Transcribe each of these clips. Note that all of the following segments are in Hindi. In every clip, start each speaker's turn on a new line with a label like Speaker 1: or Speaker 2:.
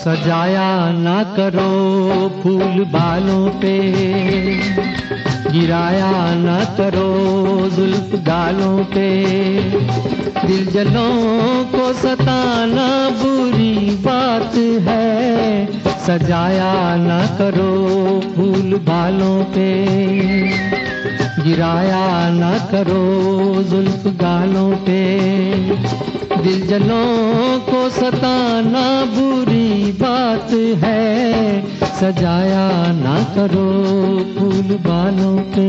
Speaker 1: सजाया ना करो फूल बालों पे। गिराया ना करो जुल्फ गालों पे। दिल जलों को सताना बुरी बात है। सजाया ना करो फूल बालों पे। गिराया ना करो जुल्फ गालों पे। दिल जलों को सताना बुरी बात है, सजाया ना करो फूल बालों पे।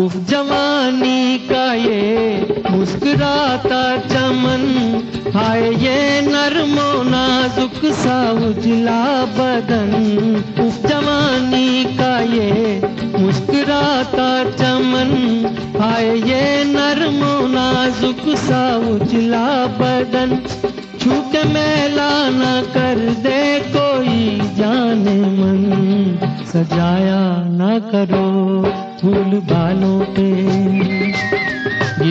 Speaker 1: उफ, जवानी का ये मुस्कुराता चमन, हाय ये नरमो नाजुक सा उजला बदन। जवानी का ये मुस्कुराता चमन। हाय ये नरमो नाजुक सा उजला बदन। छू के मेला न कर दे कोई जाने मन। सजाया ना करो फूल बालों पे।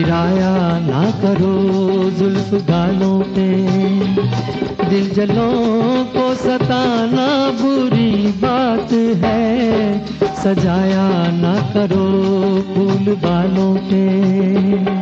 Speaker 1: गिराया ना करो जुल्फ गालों पे। दिल जलों को सताना बुरी बात है। सजाया ना करो फूल बालों पे।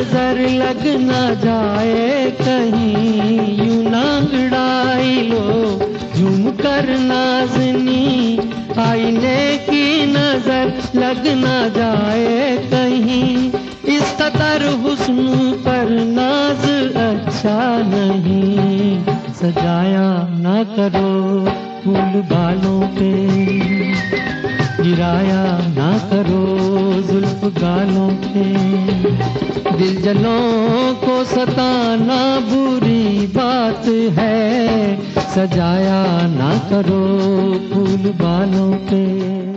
Speaker 1: नज़र लग न जाए कहीं। यूँ नांगड़ाई लो झूम कर नाजनी। आईने की नज़र लग न जाए कहीं। इस कदर हुस्न पर नाज अच्छा नहीं। सजाया ना करो फूल बालों पे, गिराया ना करो गालों के दिल जलों को सताना बुरी बात है। सजाया ना करो फूल बालों पे।